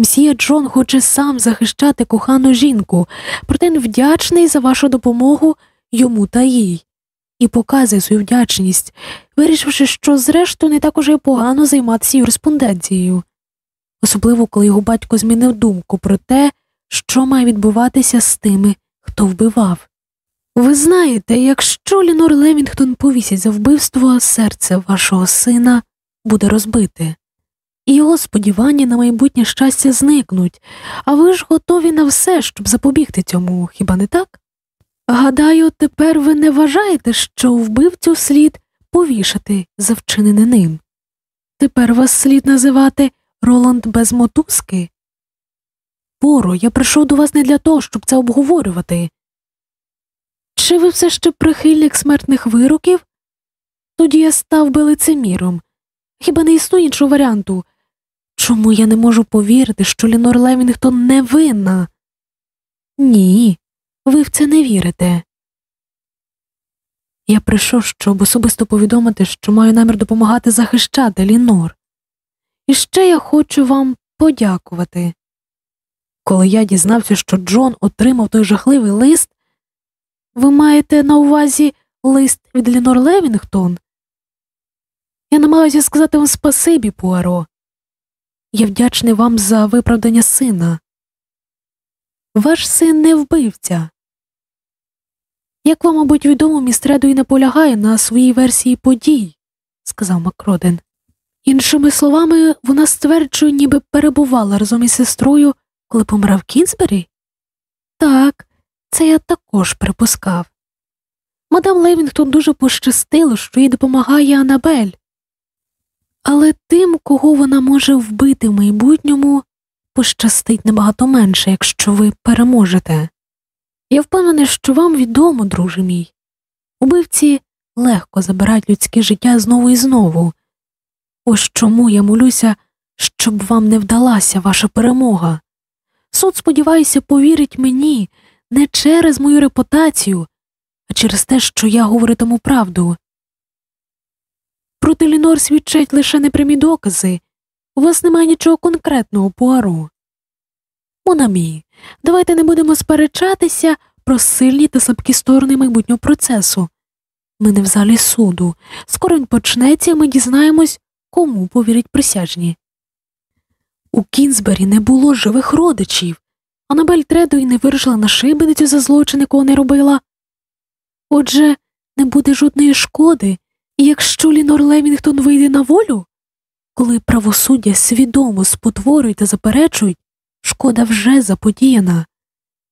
Мсія Джон хоче сам захищати кохану жінку, проте він вдячний за вашу допомогу йому та їй, і показує свою вдячність, вирішивши, що, зрештою, не так уже погано займатися юриспонденцією, особливо коли його батько змінив думку про те, що має відбуватися з тими, хто вбивав. Ви знаєте, якщо Лінор Левінгтон повісить за вбивство, серце вашого сина буде розбите, його сподівання на майбутнє щастя зникнуть, а ви ж готові на все, щоб запобігти цьому, хіба не так? Гадаю, тепер ви не вважаєте, що вбивцю слід повішати за вчинене ним. Тепер вас слід називати Роланд без мотузки. Поро, я прийшов до вас не для того, щоб це обговорювати. Чи ви все ще прихильник смертних вироків? Тоді я став би лицеміром. Хіба не існує іншого варіанту? Чому я не можу повірити, що Лінор Левінгтон не винна? Ні, ви в це не вірите. Я прийшов, щоб особисто повідомити, що маю намір допомагати захищати Лінор. І ще я хочу вам подякувати. Коли я дізнався, що Джон отримав той жахливий лист, ви маєте на увазі лист від Лінор Левінгтон? Я намагаюся сказати вам спасибі, Пуаро. Я вдячний вам за виправдання сина. Ваш син не вбивця. Як вам, мабуть, відомо, містредо і наполягає на своїй версії подій, сказав Макроден. Іншими словами, вона стверджує, ніби перебувала разом із сестрою, коли помирав Кінзбері? Так, це я також припускав. Мадам Левінгтон дуже пощастило, що їй допомагає Анабель. Але тим, кого вона може вбити в майбутньому, пощастить набагато менше, якщо ви переможете. Я впевнений, що вам відомо, друже мій. Убивці легко забирають людське життя знову і знову. Ось чому я молюся, щоб вам не вдалася ваша перемога. Суд, сподіваюся, повірить мені не через мою репутацію, а через те, що я говоритиму правду. Проти Лінор свідчать лише непрямі докази. У вас немає нічого конкретного Пуаро. Монамі, давайте не будемо сперечатися про сильні та слабкі сторони майбутнього процесу. Ми не в залі суду. Скоро він почнеться, і ми дізнаємось, кому повірять присяжні. У Кінзбері не було живих родичів. Анабель Тредой не вирішила на шибеницю за злочин, якого не робила. Отже, не буде жодної шкоди, якщо Лінор Лемінгтон вийде на волю, коли правосуддя свідомо спотворюють та заперечують, шкода вже заподіяна.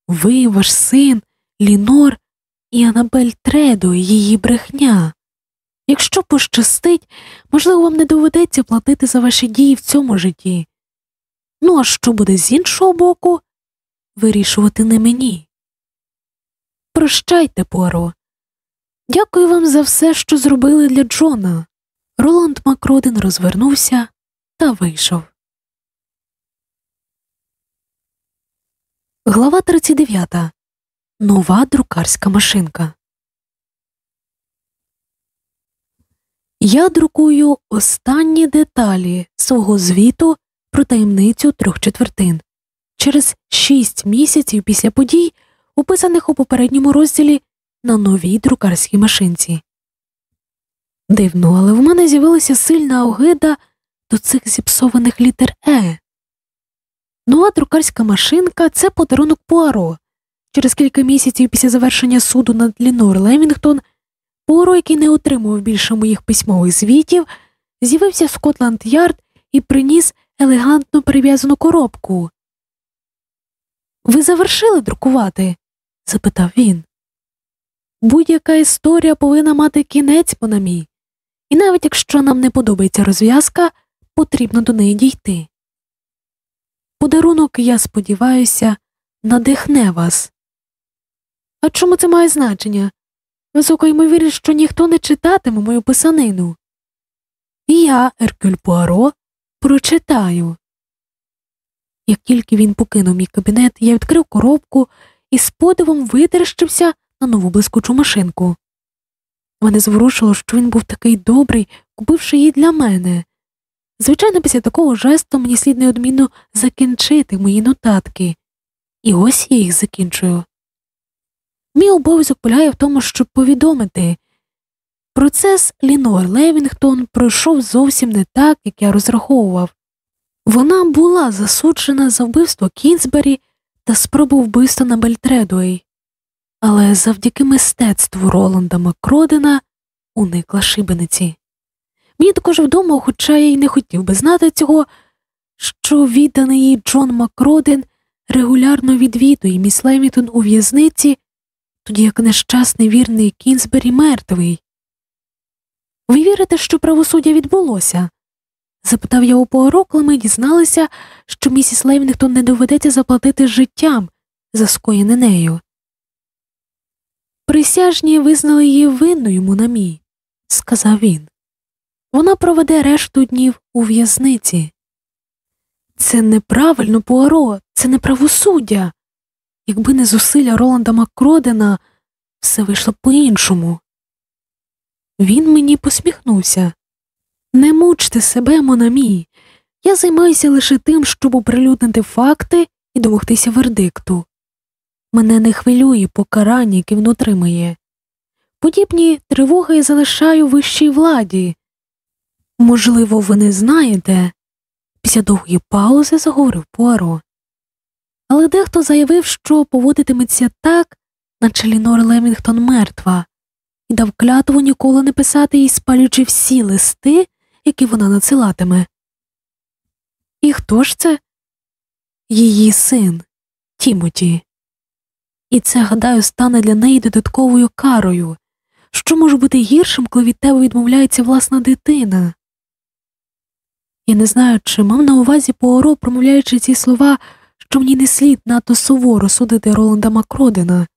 Ви, ваш син, Лінор і Анабель Тредо, її брехня. Якщо пощастить, можливо, вам не доведеться платити за ваші дії в цьому житті. Ну, а що буде з іншого боку, вирішувати не мені. Прощайте, Пуаро. Дякую вам за все, що зробили для Джона. Роланд Макроден розвернувся та вийшов. Глава 39. Нова друкарська машинка. Я друкую останні деталі свого звіту про таємницю трьох четвертин через шість місяців після подій, описаних у попередньому розділі на новій друкарській машинці. Дивно, але в мене з'явилася сильна огида до цих зіпсованих літер Е. Нова друкарська машинка це подарунок Пуаро. Через кілька місяців після завершення суду над Лінор Лемінгтон, Пуаро, який не отримував більше моїх письмових звітів, з'явився в Скотланд Ярд і приніс елегантно прив'язану коробку. Ви завершили друкувати? запитав він. Будь-яка історія повинна мати кінець mon ami, і навіть якщо нам не подобається розв'язка, потрібно до неї дійти. Подарунок, я сподіваюся, надихне вас. А чому це має значення? Висока ймовірність, що ніхто не читатиме мою писанину. І я, Еркюль Пуаро, прочитаю. Як тільки він покинув мій кабінет, я відкрив коробку і з подивом витріщився на нову блискучу машинку. Мене зворушило, що він був такий добрий, купивши її для мене. Звичайно, після такого жесту мені слід неодмінно закінчити мої нотатки, і ось я їх закінчую. Мій обов'язок полягає в тому, щоб повідомити. Процес Лінор Левінгтон пройшов зовсім не так, як я розраховував. Вона була засуджена за вбивство Кінзбері та спробу вбивства на Бельтредуей, але завдяки мистецтву Роланда Макродена уникла шибениці. Мені також відомо, хоча я й не хотів би знати цього, що відданий їй Джон Макроден регулярно відвідує міс Левітон у в'язниці, тоді як нещасний вірний Кінзбері мертвий. Ви вірите, що правосуддя відбулося? запитав я у Пуаро, коли ми дізналися, що місіс Левінгтон не доведеться заплатити життям за скоєне нею. Присяжні визнали її винною Мунамі, сказав він. Вона проведе решту днів у в'язниці. Це неправильно, Пуаро, це не правосуддя. Якби не зусилля Роланда Макродена, все вийшло по іншому. Він мені посміхнувся. Не мучте себе, Монамі. Я займаюся лише тим, щоб оприлюднити факти і домогтися вердикту. Мене не хвилює покарання, яке він отримає. Подібні тривоги я залишаю вищій владі. Можливо, ви не знаєте, після довгої паузи заговорив Пуаро. Але дехто заявив, що поводитиметься так, наче Лінор Лемінгтон мертва, і дав клятву ніколи не писати їй, спалюючи всі листи, які вона надсилатиме. І хто ж це? Її син Тімоті. І це, гадаю, стане для неї додатковою карою. Що може бути гіршим, коли від тебе відмовляється власна дитина? Я не знаю, чи мав на увазі Пуаро, промовляючи ці слова, що мені не слід надто суворо судити Роланда Макродена,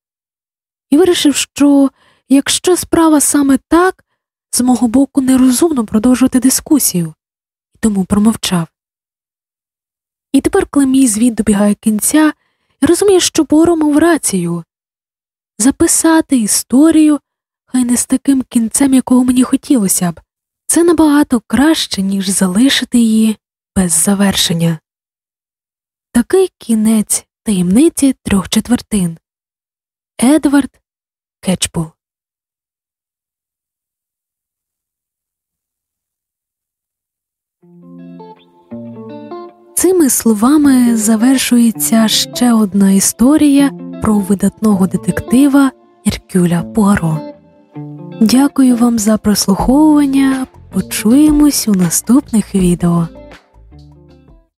і вирішив, що якщо справа саме так, з мого боку нерозумно продовжувати дискусію, і тому промовчав. І тепер, коли мій звіт добігає кінця, я розумію, що Боро мав рацію. Записати історію, хай не з таким кінцем, якого мені хотілося б, це набагато краще, ніж залишити її без завершення. Такий кінець таємниці трьох четвертин. Едвард Кетчпул Цими словами завершується ще одна історія про видатного детектива Еркюля Пуаро. Дякую вам за прослуховування. Почуємось у наступних відео.